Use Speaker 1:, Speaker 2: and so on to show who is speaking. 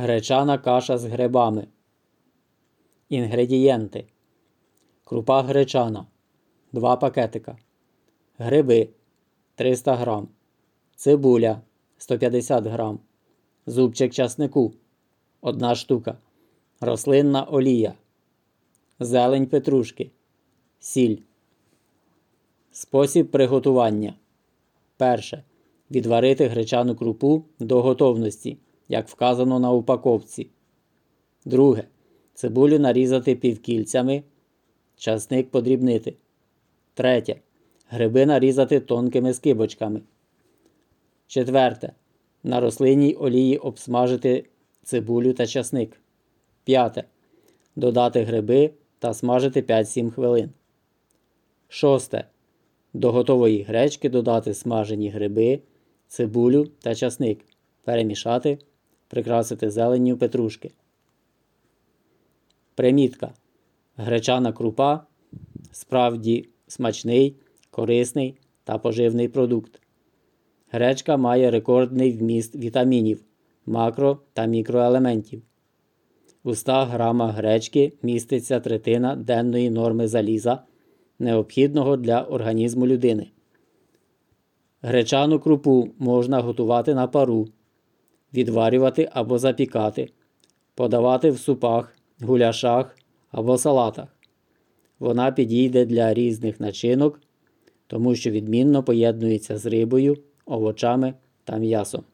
Speaker 1: Гречана каша з грибами. Інгредієнти. Крупа гречана 2 пакетика. Гриби 300 грам. Цибуля 150 грам. Зубчик часнику 1 штука. Рослинна олія. Зелень петрушки. Сіль. Спосіб приготування. Перше. Відварити гречану крупу до готовності, як вказано на упаковці. Друге. Цибулю нарізати півкільцями. Часник подрібнити. Третє. Гриби нарізати тонкими скибочками. Четверте. На рослинній олії обсмажити цибулю та часник. П'яте. Додати гриби та смажити 5-7 хвилин. Шосте. До готової гречки додати смажені гриби, цибулю та часник. Перемішати, прикрасити зеленню петрушки. Примітка. Гречана крупа справді смачний, корисний та поживний продукт. Гречка має рекордний вміст вітамінів, макро та мікроелементів. У 100 грамах гречки міститься третина денної норми заліза, необхідного для організму людини. Гречану крупу можна готувати на пару, відварювати або запікати, подавати в супах, гуляшах або салатах. Вона підійде для різних начинок, тому що відмінно поєднується з рибою, овочами та м'ясом.